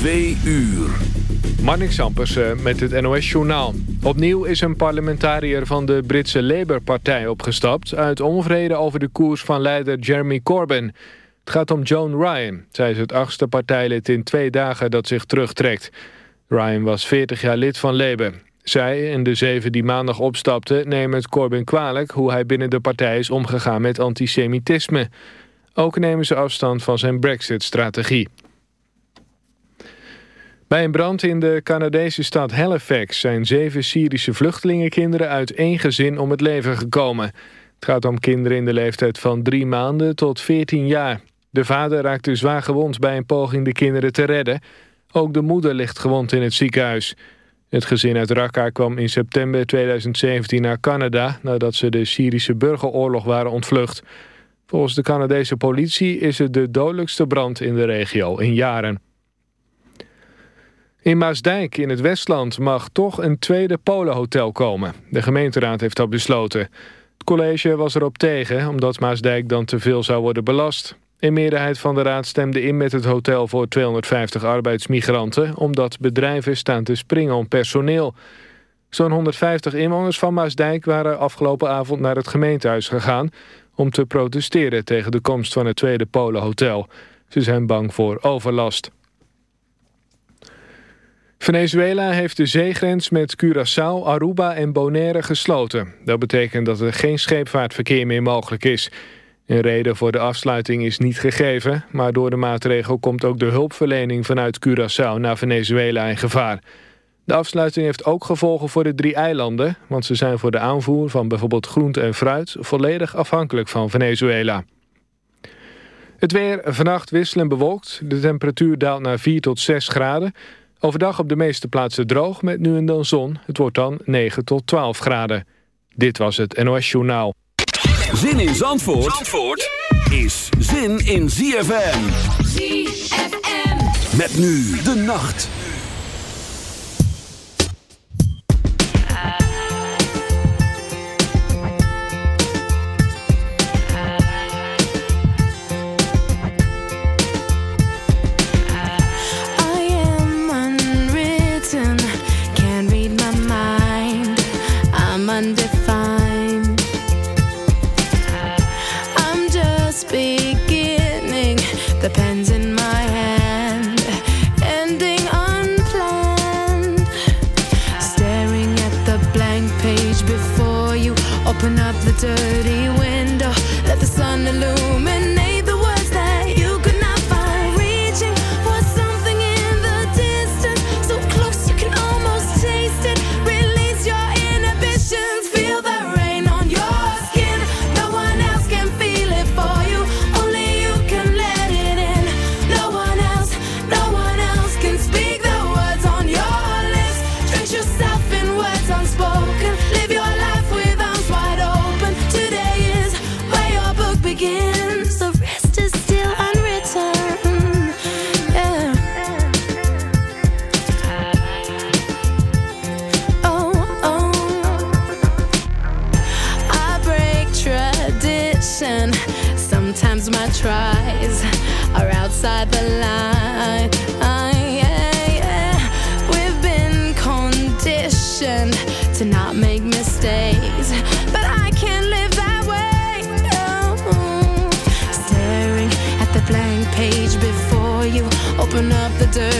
Twee uur. Marnix Ampersen met het NOS-journaal. Opnieuw is een parlementariër van de Britse Labour-partij opgestapt... uit onvrede over de koers van leider Jeremy Corbyn. Het gaat om Joan Ryan. Zij is het achtste partijlid in twee dagen dat zich terugtrekt. Ryan was 40 jaar lid van Labour. Zij en de zeven die maandag opstapten nemen het Corbyn kwalijk... hoe hij binnen de partij is omgegaan met antisemitisme. Ook nemen ze afstand van zijn brexit-strategie. Bij een brand in de Canadese stad Halifax zijn zeven Syrische vluchtelingenkinderen uit één gezin om het leven gekomen. Het gaat om kinderen in de leeftijd van drie maanden tot 14 jaar. De vader raakte zwaar gewond bij een poging de kinderen te redden. Ook de moeder ligt gewond in het ziekenhuis. Het gezin uit Raqqa kwam in september 2017 naar Canada... nadat ze de Syrische burgeroorlog waren ontvlucht. Volgens de Canadese politie is het de dodelijkste brand in de regio in jaren. In Maasdijk in het Westland mag toch een tweede polenhotel komen. De gemeenteraad heeft dat besloten. Het college was erop tegen, omdat Maasdijk dan te veel zou worden belast. Een meerderheid van de raad stemde in met het hotel voor 250 arbeidsmigranten... omdat bedrijven staan te springen om personeel. Zo'n 150 inwoners van Maasdijk waren afgelopen avond naar het gemeentehuis gegaan... om te protesteren tegen de komst van het tweede polenhotel. Ze zijn bang voor overlast. Venezuela heeft de zeegrens met Curaçao, Aruba en Bonaire gesloten. Dat betekent dat er geen scheepvaartverkeer meer mogelijk is. Een reden voor de afsluiting is niet gegeven... maar door de maatregel komt ook de hulpverlening vanuit Curaçao naar Venezuela in gevaar. De afsluiting heeft ook gevolgen voor de drie eilanden... want ze zijn voor de aanvoer van bijvoorbeeld groente en fruit... volledig afhankelijk van Venezuela. Het weer vannacht wisselend bewolkt. De temperatuur daalt naar 4 tot 6 graden... Overdag op de meeste plaatsen droog met nu en dan zon. Het wordt dan 9 tot 12 graden. Dit was het NOS Journaal. Zin in Zandvoort, Zandvoort is zin in ZFM. ZFM. Met nu de nacht. wonderful. the dirt.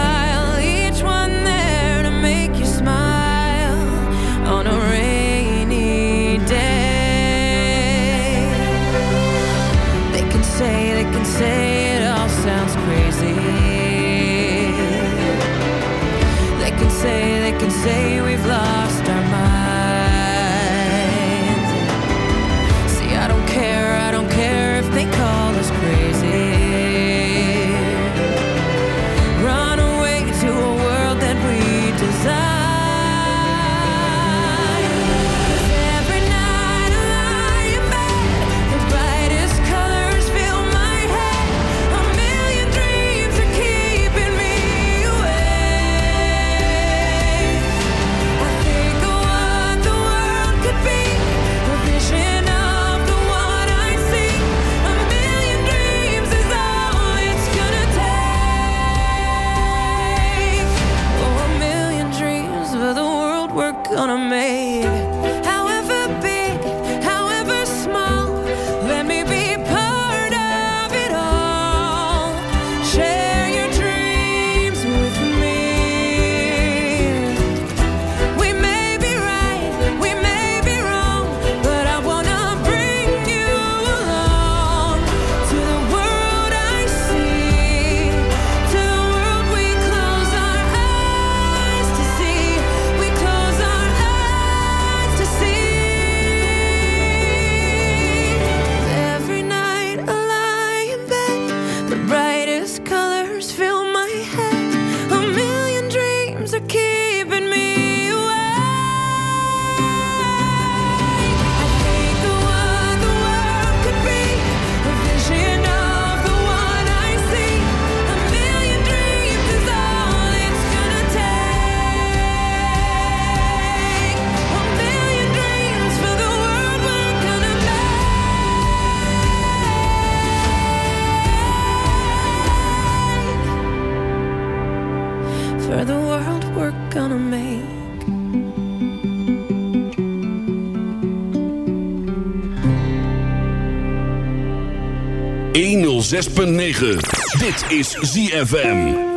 106.9. Dit is ZFM.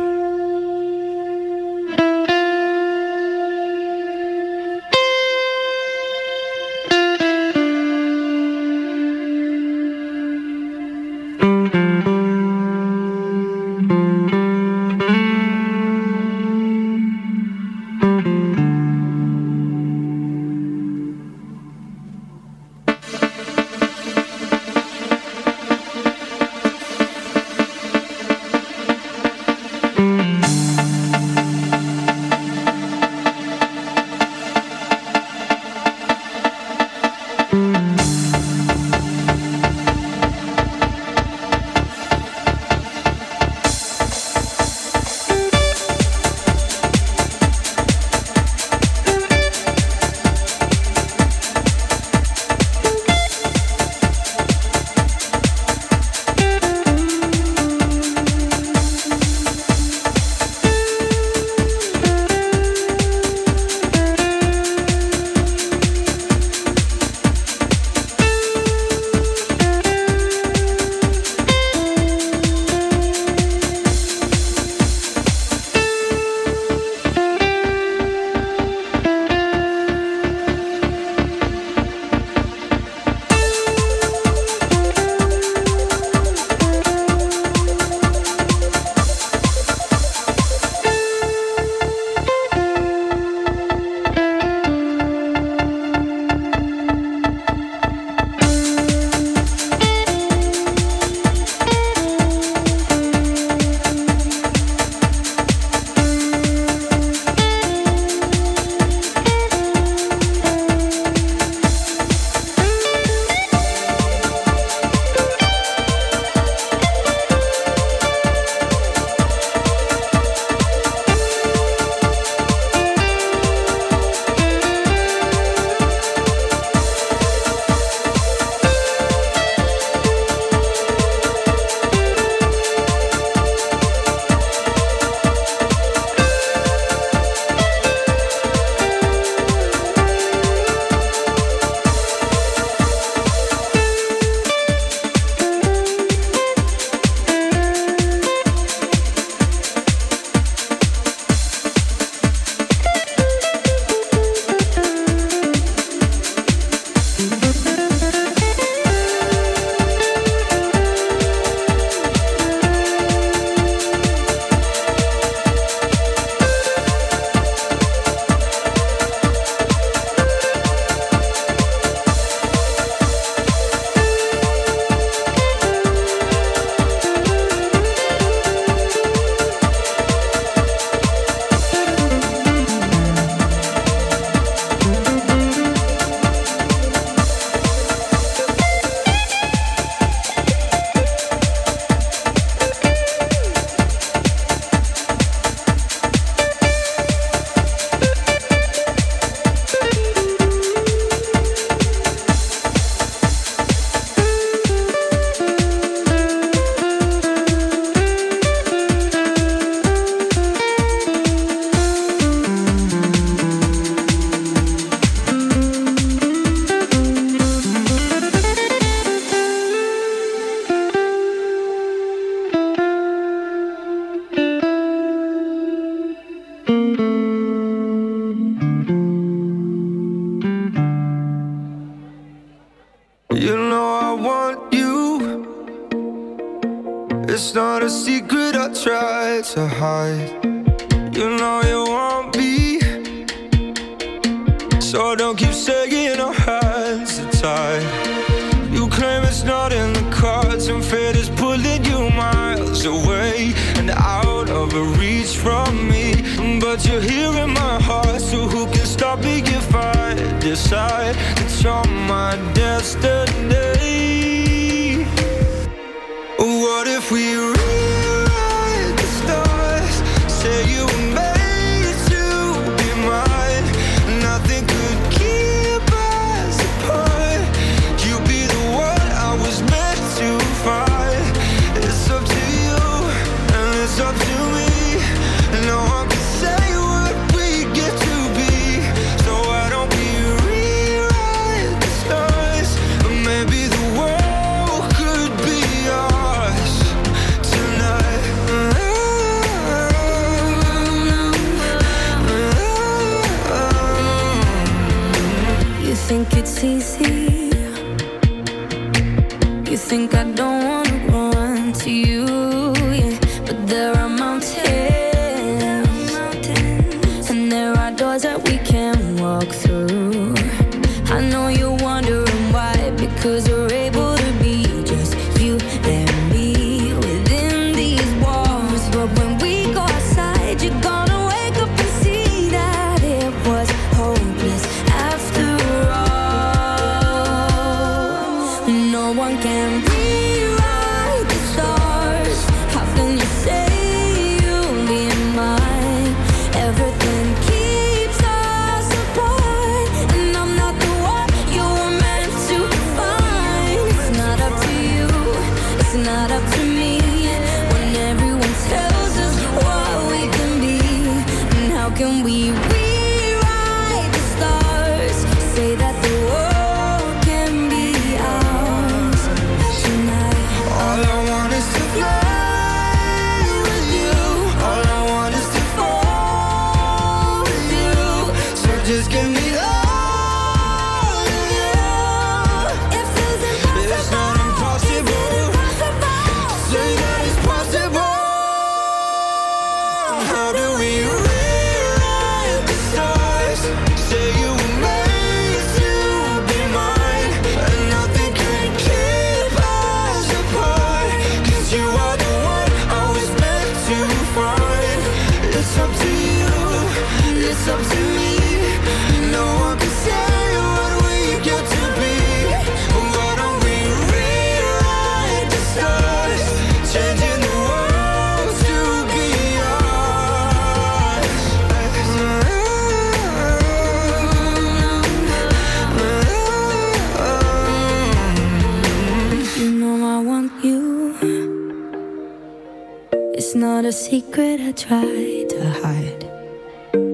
found a secret I tried to hide,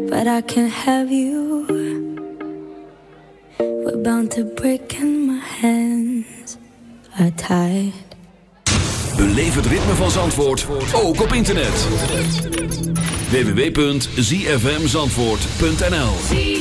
but I can't have you. We're bound to break and my hands are tied. Beleef het ritme van Zandvoort ook op internet. www.zfmzandvoort.nl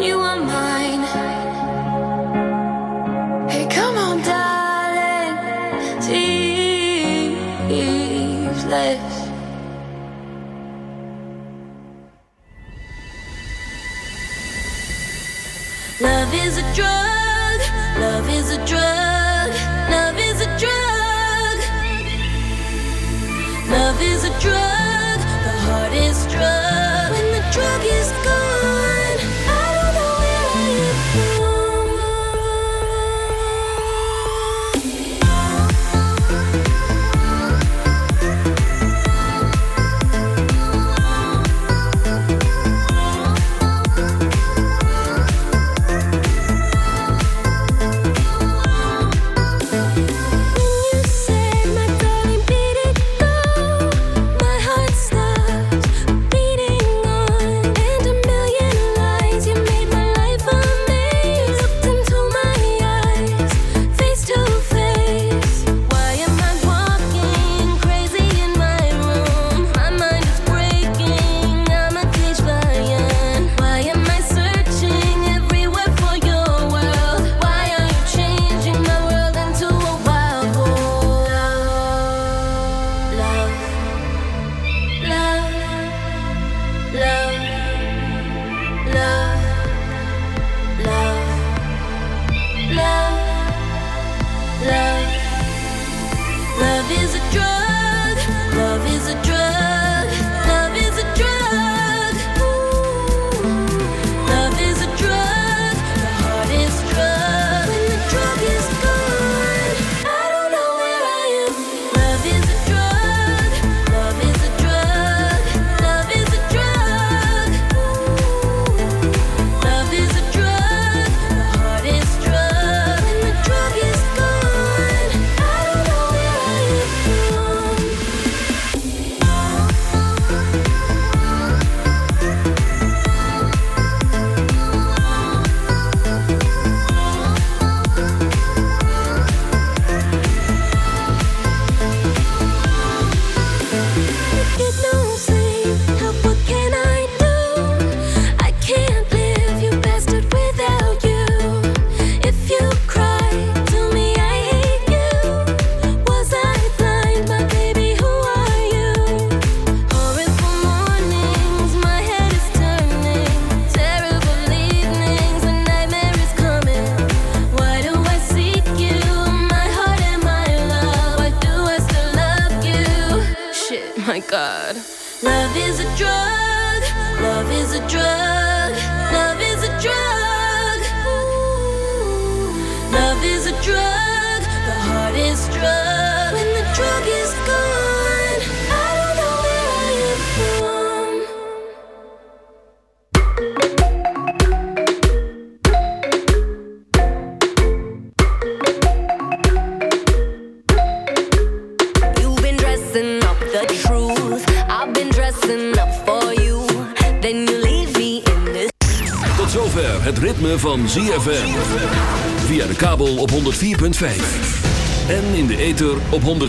you are mine. Hey, come on, darling. Love is a drug.